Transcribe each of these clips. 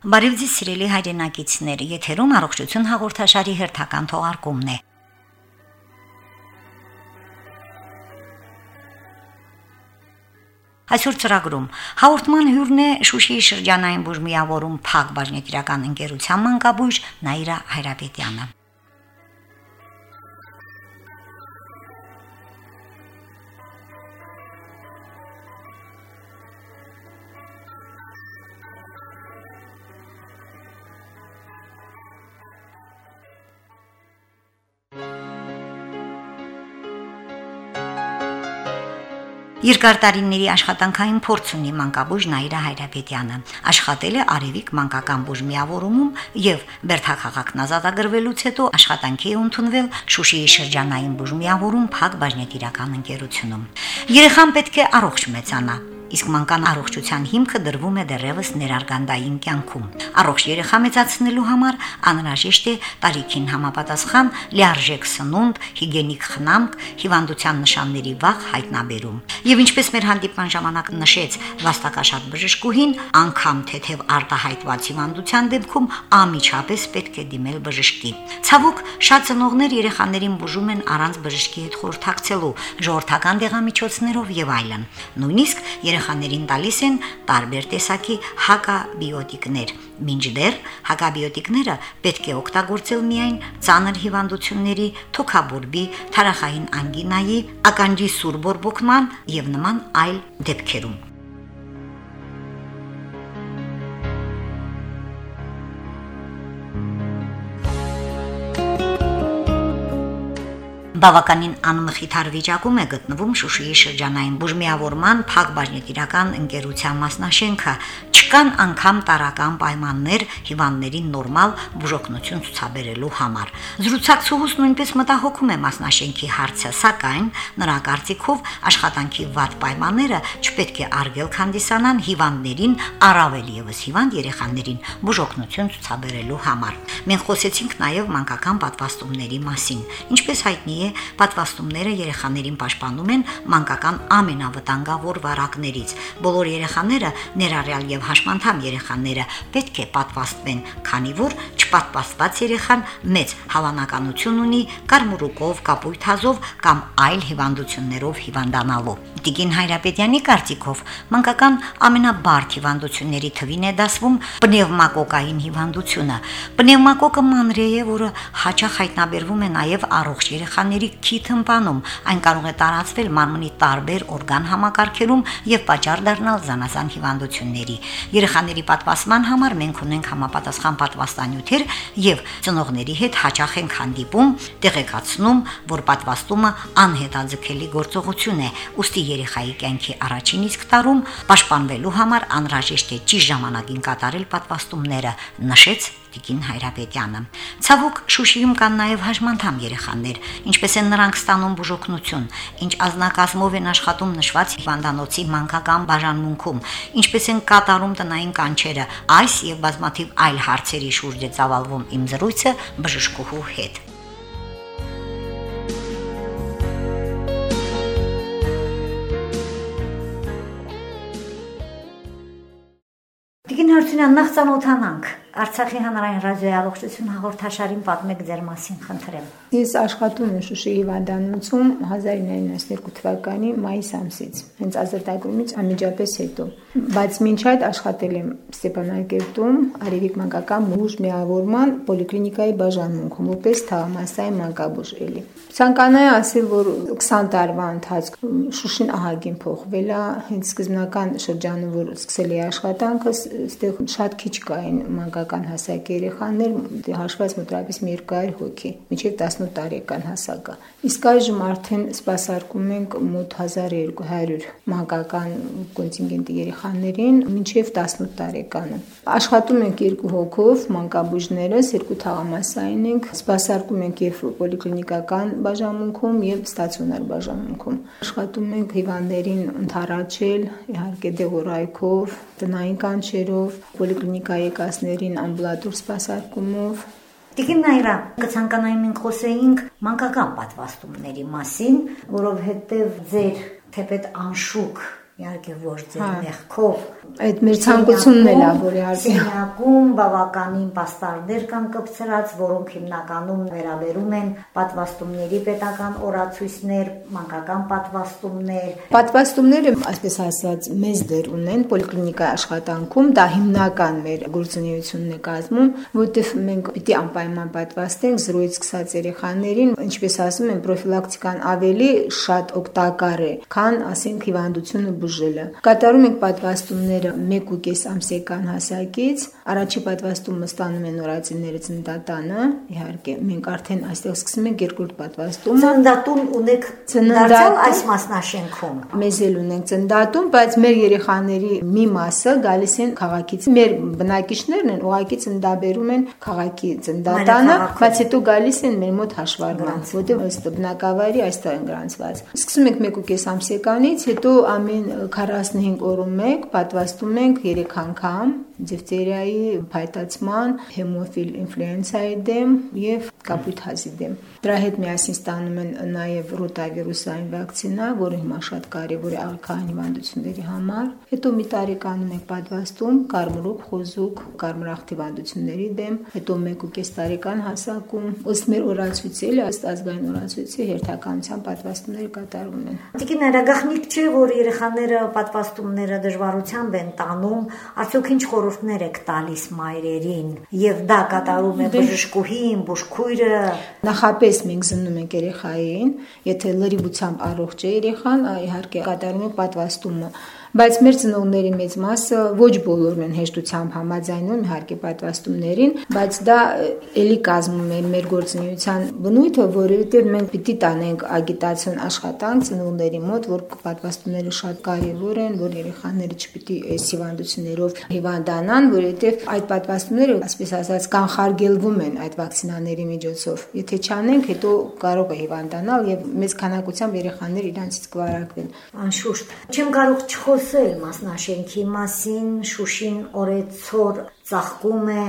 Բարև ձեզ սիրելի հայրենակիցներ, եթերում առողջություն հաղորդաշարի հերթական թողարկումն է։ Այսօր ծրագրում. հաղորդման հյուրն է Շուշիի շրջանային բուժմիավորում Փակ բաժնետիրական ընկերության մանկաբույժ Նաիրա Հայրապետյանը։ Երկար տարիների աշխատանքային փորձ ունի մանկաբույժ Նաիրա Հայրապետյանը։ Աշխատել է Արևիկ մանկական բուժմիավորումում եւ Բերթաքաղաքն ազատագրվելուց հետո աշխատանքի է ընդունվել Շուշիի շրջանային բուժմիավորում Փակ բաժնետիրական ընկերությունում։ Երեխան պետք է առողջ մեծանա, իսկ մանկան առողջության հիմքը դրվում է դեռևս ներարգանդային կյանքում։ Առողջ երեխա մեծացնելու համար անհրաժեշտ է տարիքին համապատասխան լիարժեք սնունդ, հիգիենիկ խնամք, հիվանդության նշանների վաղ հայտնաբերում։ Եվ ինչպես մեր հանդիպման ժամանակ նշեց վաստակաշատ բժշկուհին, անգամ թեթև արտահայտված հիվանդության դեպքում ամիջապես պետք է դիմել բժշկի։ Ցավոք, շատ ծնողներ երեխաներին բուժում են առանց բժշկի հետ խորհրդակցելու, ժողովրդական դեղամիջոցներով եւ այլն։ Նույնիսկ երեխա երեխաներին տալիս են տարբեր տեսակի հակաբիոտիկներ։ Մինչդեռ հակաբիոտիկները պետք է օգտագործել միայն ծանր հիվանդությունների, թոքաբորբի, թարախային անգինայի, ականջի սուր բորբոքման եւ նման այլ դեպքերում։ բավականին անմխիթար վիճակում է գտնվում Շուշիի շրջանային բուժմիավորման Փակ բաժնետիրական ընկերության մասնաշենքը։ Չկան անգամ տարական պայմաններ հիվանդներին նորմալ բուժօգնություն ցուցաբերելու համար։ Զրուցակցուհուս նույնպես մտահոգում է մասնաշենքի հարցը, սակայն նրա կարծիքով աշխատանքի վատ պայմանները չպետք է արգել քանդիսանան հիվանդներին, առավել եւս հիվանդ երեխաներին բուժօգնություն ցուցաբերելու համար։ Մենք խոսեցինք նաեւ մանկական պատվաստումների մասին։ Ինչպես հայտնի է, պատվաստումները երեխաներին պաշտպանում են մանկական ամենավտանգավոր վարակներից։ Բոլոր երեխաները, ներառյալ եւ հաշմանդամ երեխաները, պետք է պատվաստվեն, քանի որ չպատվաստված երեխան մեծ հավանականություն ունի կարմուրուկով, կապույտ հազով կամ այլ հիվանդություններով հիվանդանալու։ Տիկին Հայրապետյանի կարծիքով մանկական ամենաբարդ հիվանդությունների թվին է դասվում պնևմակոկային հիվանդությունը։ Պնևմակոկը մանրե է, որը հաճախ հայտնաբերվում է նաև առողջ երեխաների քիթ ըմբանում, այն կարող է տարածվել մարմնի տարբեր օրգան համակարգերում եւ պատճառ դառնալ զանազան հիվանդությունների։ Երեխաների պատվաստման համար մենք ունենք համապատասխան պատվաստանյութեր եւ ծնողների հետ հաճախ ենք հանդիպում, տեղեկացնում, որ պատվաստումը անհետաձգելի գործողություն է, ուստի երեխայի կյանքի առաջին իսկ տարում պաշտպանվելու համար անհրաժեշտ է ճիշտ ժամանակին կատարել պատվաստումները, նշեց Տիկին Հայրապետյանը։ Ցավոք Շուշիում կան նաև հաշմանդամ երեխաներ, ինչպես են նրանք ստանում բուժօգնություն, ինչ ազնակազմով են աշխատում նշված հիվանդանոցի մանկական բաժանմունքում, ինչպես են կատարում տնային կանչերը, այս եւ բազմաթիվ այլ հարցերի շուրջ է ծավալվում իմ զրույցը բժշկուհու հետ։ Տիկին Հարությունյան, նախ ծանոթանանք։ Արցախի հանրային ռադիոյի առողջություն հաղորդաշարին պատմեք ձեր մասին, խնդրեմ։ Ես աշխատում եմ Շուշի հիվանդանոցում 1992 թվականի մայիս ամսից, հենց ազատագրումից անմիջապես հետո։ Բայց մինչ այդ աշխատել եմ Ստեփանակերտում Արևիկ մանկական բուժ միավորման պոլիկլինիկայի բաժանմունքում, որպես թաղամասային մանկաբույժ էլի։ Ցանկանայի ասել, որ 20 տարվա ընթացքում Շուշին ահագին փոխվել է, հենց սկզբնական շրջանում, որ սկսել է աշխատանքը, այստեղ շատ քիչ կային մանկական մանկական հասակ երեխաներ դե հաշված մոտավորապես 200 հոգի, միջև 18 տարեկան հասակը։ Իսկ այժմ արդեն սպասարկում ենք մոտ 1200 մանկական կոնտինգենտի երեխաներին, միջև 18 տարեկանը։ Աշխատում ենք երկու հոգով մանկաբույժներս, երկու թաղամասային ենք, սպասարկում ենք եւ պոլիկլինիկական բաժանմունքում եւ ստացիոնար բաժանմունքում։ Աշխատում ենք հիվանդներին ընդառաջել, իհարկե դեղորայքով, տնային կանչերով, պոլիկլինիկայի եկածների բժշկին ամբուլատոր սպասարկումով Տիկին Նայրա, կցանկանայի մենք խոսեինք մանկական պատվաստումների մասին, որովհետև ձեր թեպետ անշուք իհարկե ոչ ձեր մեղքով այդ մեր ցանկությունն էլ է որ իհարկե սենյակում բավականին պաստառներ կան կպցրած որոնք հիմնականում վերաբերում են պատվաստումների պետական օրացույցներ մանկական պատվաստումներ պատվաստումները այսպես ասած մեծ դեր ունեն պոլիկլինիկայի աշխատանքում դա հիմնական մեր գործունեությունն է կազմում որտեղ մենք պիտի անպայման պատվաստենք 0-ից սկսած երեխաներին ինչպես ասում են պրոֆիլակտիկան ավելի շատ օգտակար է քան ասենք հիվանդությունը բուժելը։ Կատարում ենք պատվաստումները 1.5 ամսեկան հասակից, առաջի պատվաստումը ստանում են նորածինները ծննդատանը, իհարկե մենք արդեն այստեղ սկսում ենք երկրորդ պատվաստումը։ Ծննդատուն ունեք ծննդատուն այս մասնաշենքում։ Մեզ էլ ունենք ծննդատուն, բայց մեր երեխաների մի մասը գալիս են քաղաքից։ Մեր բնակիչներն են ուղակի ծննդաբերում են քաղաքի ծննդատանը, բայց հետո գալիս են մեր մոտ հաշվառման, որտեղ ըստ բնակավայրի այստեղ են գրանցված։ Սկսում ենք 1.5 ամսեկանից, հետո ամեն 45 օրում մեկ պատվաստում ենք 3 անգամ դիֆթերիայի փայտացման, հեմոֆիլ ինֆլուենցայի դեմ եւ կապույտ հազի դեմ։ Դրա հետ միասին ստանում են նաեւ ռոտավիրուսային վակցինա, որը հիմա շատ կարեւոր է աղքային հիվանդությունների համար։ Հետո մի տարեկանում ենք պատվաստում կարմրուկ, խոզուկ, կարմրախտի հիվանդությունների դեմ, հետո 1.5 տարեկան հասակում ըստ մեր օրացույցի, ըստ ազգային օրացույցի հերթականության պատվաստումները կատարվում են։ Տիկին ներագախնիկ չէ, որ երեխաները պատվաստումները դժվարությամբ են տանում, արդյոք ինչ խոր խորհուրդներ եք տալիս մայրերին եւ դա կատարում է դե- բժշկուհին, բուժքույրը։ Նախապես մենք զննում ենք երեխային, եթե լրիվությամբ առողջ է երեխան, իհարկե կատարում է պատվաստումը բայց մեր ծնողների մեծ մասը ոչ բոլորն են հեշտությամբ համաձայնում իհարկե պատվաստումներին, բայց դա ելի կազմում է մեր գործունեության բնույթը, որովհետև մենք պիտի տանենք ագիտացիոն աշխատանք ծնողների մոտ, որ պատվաստումները շատ կարևոր են, որ երեխաները չպիտի այս հիվանդություններով հիվանդանան, որովհետև այդ պատվաստումները, ասես ասած, կանխարգելվում են այդ վակցինաների միջոցով։ Եթե չանենք, հետո կարող է հիվանդանալ եւ մեծ քանակությամբ երեխաներ իրանցից կվարակվեն։ Անշուշտ, չեմ կարող չխոս խոսել մասնաշենքի մասին, Շուշին օրեցօր ծաղկում է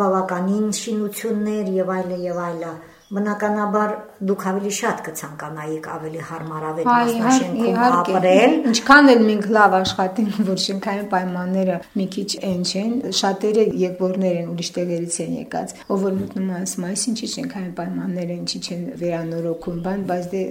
բավականին շինություններ եւ այլը եւ այլը։ Բնականաբար դուք ավելի շատ կցանկանայիք ավելի հարմարավետ մասնաշենքում ապրել։ Ինչքան էլ մենք լավ աշխատենք, որ շենքային պայմանները մի քիչ այն չեն, շատերը եկվորներ են ուրիշ տեղերից են եկած, ով որ մտնում է ասում, այս ինչի շենքային պայմանները ինչի չեն վերանորոգում, բան, բայց դե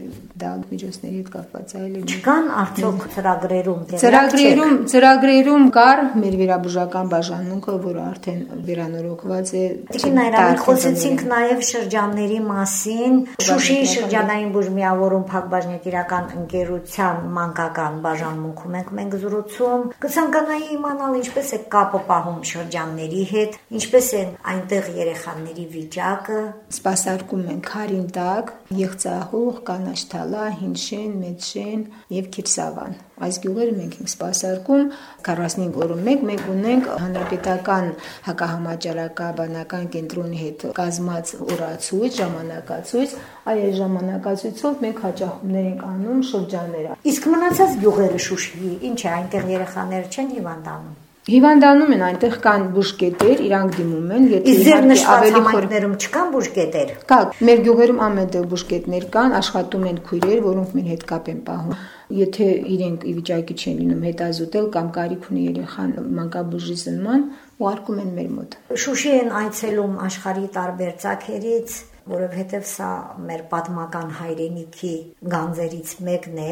դա միջոցների հետ կապված է այլ։ Չկան արդյոք ծրագրերում։ Ծրագրերում, ծրագրերում կար մեր վերաբուժական բաժանմունքը, որը արդեն վերանորոգված է։ Դիքին այրան խոսեցինք նաև շրջանների մասին, Շուշիի շրջանային բուժմիավորում Փակbaşնետիրական ընկերության մանկական բաժանմունքում ենք մենք զրուցում։ Կցանկանայի իմանալ ինչպես է կապը պահում շրջանների հետ, ինչպես են այնտեղ երեխաների վիճակը։ Սպասարկում ենք Խարինտակ, Եղծահող, Կանաշթալա, Հինշեն, Մեծշեն եւ Քիրսավան։ Այս գյուղերը մենք ենք սպասարկում 45 օրում մեկ մենք ունենք հանրապետական հակահամաճարակաբանական կենտրոնի հետ կազմած օրացույց, ժամանակացույց, այ այս ժամանակացույցով մենք հաճախումներ ենք անում շրջանները։ Իսկ մնացած գյուղերը Շուշիի, ինչ է, այնտեղ երեխաները չեն հիվանդանում։ Հիվանդանում են այնտեղ կան բուժկետեր, իրանք դիմում են, եթե իհարկե ավելի խորներում չկան բուժկետեր։ Կա, մեր գյուղերում ամենտեղ բուժկետներ կան, աշխատում են քույրեր, որոնք մեր հետ կապ են պահում։ Եթե իրենք ի վիճակի չեն լինում հետազոտել կամ կարիք ունի երեխան մանկաբուժի զնման, ուղարկում են մեր մոտ։ Շուշի են այցելում աշխարհի տարբեր ցակերից, որովհետև սա մեր պատմական հայրենիքի գանձերից մեկն է։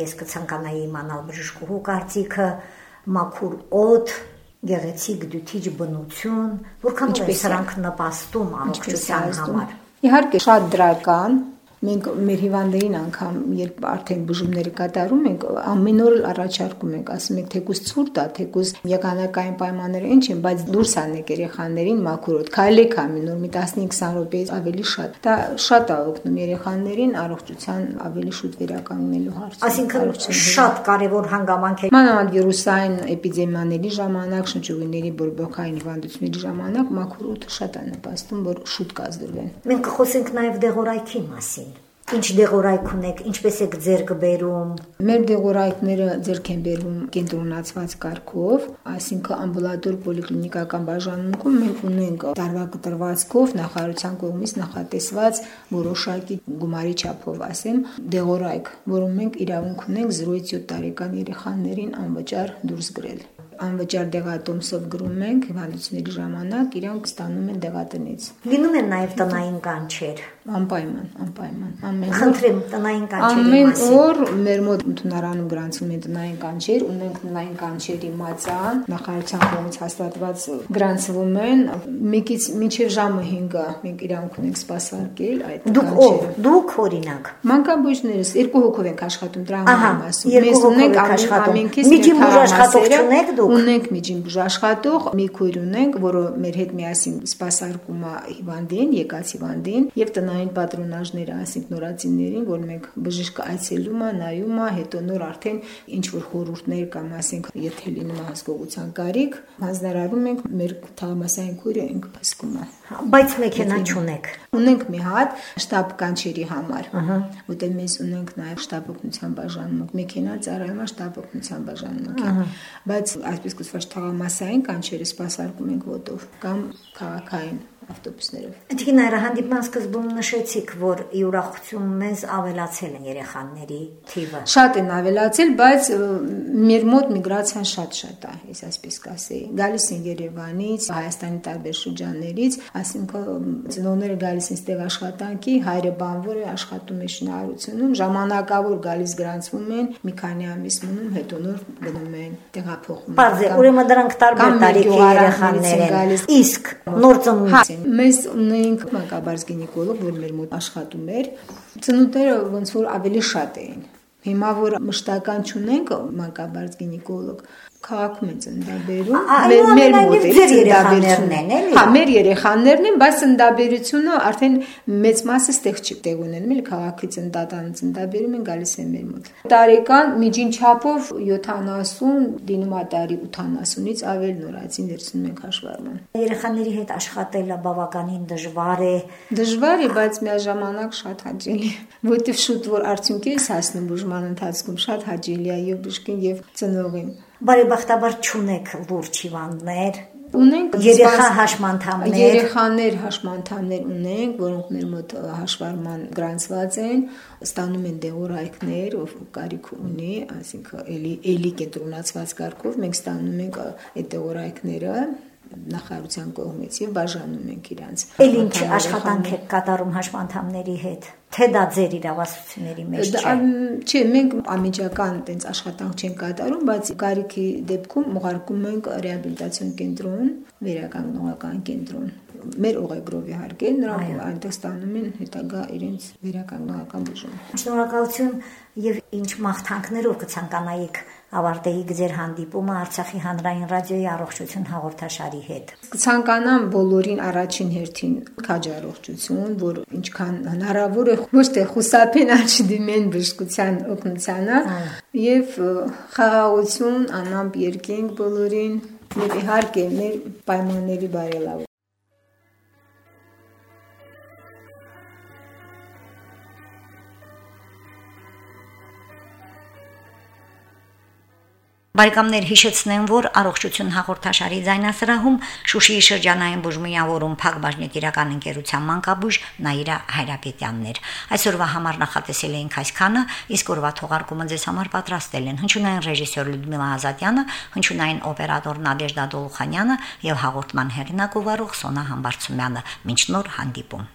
Ես կցանկանայի իմանալ բժշկուհու կարծիքը, մաքուր օդ, գեղեցիկ դյութիչ բնություն, որքան է սրանք նպաստում առողջության համար։ Իհարկե շատ դրական, Մենք մեր հիվանդներին անգամ երբ արդեն բուժումները կատարում ենք, ամեն օր առաջարկում ենք, ասում ենք թեկուս ցուրտ է, թեկուս եղանակային պայմանները ինչ են, բայց դուրս անեք երեխաներին մաքուրոտ։ Քայլեք ամեն օր մի 15-20 րոպեից ավելի շատ։ Դա շատ է օգնում երեխաներին առողջության ավելի շուտ վերականգնելու հարցում։ Այսինքն շատ կարևոր հանգամանք է։ Մանավանդ վիրուսային էպիդեմիաների ժամանակ, շնչուղիների բորբոքային հիվանդությունների ժամանակ մաքուրոտ շատ է նպաստում, որ շուտ կազդրվեն։ Մենք կխոսենք նաև դեղորայքի մասին Ինչ դեղորայք ունեք, ինչպես եք ձեր կբերում։ Մեր դեղորայքները ձեր են բերվում կենտրոնացված կարգով, այսինքն ամբուլատոր պոլիկլինիկական բաժանմունքում մենք ունենք տարվա կտրվածքով նախարարության կողմից նախատեսված որոշակի գումարի չափով, ասեմ, դեղորայք, որում մենք իրավունք ունենք 0-ից 7 տարեկան երեխաներին անվճար դուրս գրել անվճար դեղատոմսով գրում ենք հիվանդությունների ժամանակ իրանք ստանում են դեղատնից։ Լինում են նաև տնային կանչեր։ Անպայման, անպայման։ Ամեն Խնդրեմ տնային կանչերի մասին։ Ամեն օր մեր մոտ ընդունարանում գրանցում են տնային կանչեր, ունենք տնային կանչերի մածան, նախարարության կողմից հաստատված գրանցվում են մեկից մինչև ժամը 5-ը մենք իրանք ունենք սպասարկել այդ Դուք ով։ Դուք օրինակ։ Մանկաբույժներս երկու հոգով ենք աշխատում դրա համար ասում։ Մեզ ունենք ամենքից մի բուժ աշխատող չունեք դուք։ Ունենք միջին բուժ աշխատող, մի քույր ունենք, որը մեր հետ միասին սպասարկում է հիվանդին, եկած հիվանդին եւ տնային պատրոնաժները, ասենք նորածիններին, որ մենք բժիշկը այցելում է, նայում է, հետո նոր արդեն ինչ որ խորհուրդներ կամ ասենք եթե լինում է հասկողության կարիք, հանձնարարում ենք մեր թաղամասային քույրը ինք փսկում է։ Բայց մեքենա չունեք։ Ունենք մի հատ շտաբ կանչերի համար։ Որտեղ մենք ունենք նաև շտաբ օգնության բաժանմունք, մեքենա ծառայում է շտաբ օգնության բաժանմունքի։ Բայց այսպես կոչված թաղամասային կանչերը սպասարկում ենք ոտով կամ քաղաքային ավտոբուսներով։ Տիկինայրը հանդիպման սկզբում նշեցիք, որ ի ուրախություն մեզ ավելացել են երեխաների թիվը։ Շատ են ավելացել, բայց մեր մոտ միգրացիան շատ-շատ է, ես այսպես կասեի։ Գալիս են Երևանից, Հայաստանի տարբեր շրջաններից, այսինքն ծնողները գալիս են ստեղ աշխատանքի, հայրը բանվոր է աշխատում է շինարարությունում, ժամանակավոր գալիս գրանցվում են, մի քանի ամիս մնում, հետո նոր գնում են, տեղափոխվում։ է, ուրեմն դրանք տարբեր տարիքի երեխաներ են։ Իսկ նոր ծնունդ Մեզ ունեինք մանկաբարձ գինեկոլոգ, որ մեր մոտ աշխատում էր։ Ծնունդները ոնց որ ավելի շատ էին։ Հիմա որ մշտական չունենք մանկաբարձ գինեկոլոգ, քաղաքում են ծննդաբերում մեր մեր մոդելի երեխաներն են էլի հա մեր երեխաներն են բայց ծննդաբերությունը արդեն մեծ մասը ստեղ չի տեղ ունենում էլի քաղաքի ծննդատան ծննդաբերում են գալիս են մեր մոտ տարեկան միջին չափով 70 դինում է տարի 80-ից ավել նորացին վերցնում ենք հաշվառման երեխաների հետ աշխատելը բավականին դժվար է դժվար է բայց միաժամանակ շատ հաճելի որովհետև շուտ որ արդյունքի ես հասնում բուժման ընթացքում շատ հաճելի է եւ բժշկին եւ ծնողին բարեբախտաբար չունեք լուրջ հիվանդներ ունենք երեխա հաշմանդամներ երեխաներ հաշմանդամներ ունենք որոնք մեր մոտ հաշվառման գրանցված են ստանում են դեղորայքներ ով կարիք ունի այսինքն էլի էլի կենտրոնացված կարգով մենք ստանում ենք այդ դեղորայքները նախարարության կողմից եւ բաժանում ենք իրանց։ Էլ ինչ աշխատանք եք կատարում հաշմանդամների հետ թե դա ձեր իրավասությունների մեջ չէ։ Չէ, մենք ամիջական տենց աշխատանք չենք կատարում, բայց կարիքի դեպքում ուղարկում ենք ռեաբիլիտացիոն կենտրոն, վերականգնողական կենտրոն մեր օղեգրով իհարկե նրանք այնտեղ ստանում են հետագա իրենց վերականգնողական բուժում։ Շնորհակալություն եւ ինչ մաղթանքներով կցանկանայիք ավարտեիք ձեր հանդիպումը Արցախի հանրային ռադիոյի առողջություն հաղորդաշարի հետ։ Կցանկանամ բոլորին առաջին հերթին քաջ առողջություն, որ ինչքան հնարավոր է ոչ թե խուսափեն աչդիմեն բժշկության օգնությանը եւ խաղաղություն, անամպ երկինք բոլորին եւ իհարկե մեր պայմանների բարելավ Բարեկամներ հիշեցնեմ, որ առողջություն հաղորդաշարի ձայնասրահում Շուշիի շրջանային բուժմիավորում Փակ բաժնետիրական ընկերության մանկաբույժ Նաիրա Հայրապետյաններ։ Այսօրվա համար նախատեսել էինք այսքանը, իսկ օրվա թողարկումը ձեզ համար պատրաստել են հնչյունային ռեժիսոր Լյուդմիլա Ազատյանը, հնչյունային օպերատոր Նադեժդա Դոլխանյանը եւ հաղորդման հեղինակ ու վարող Սոնա Համբարձումյանը։ Մինչ նոր հանդիպում։